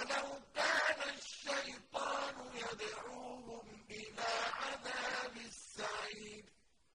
وَلَوْ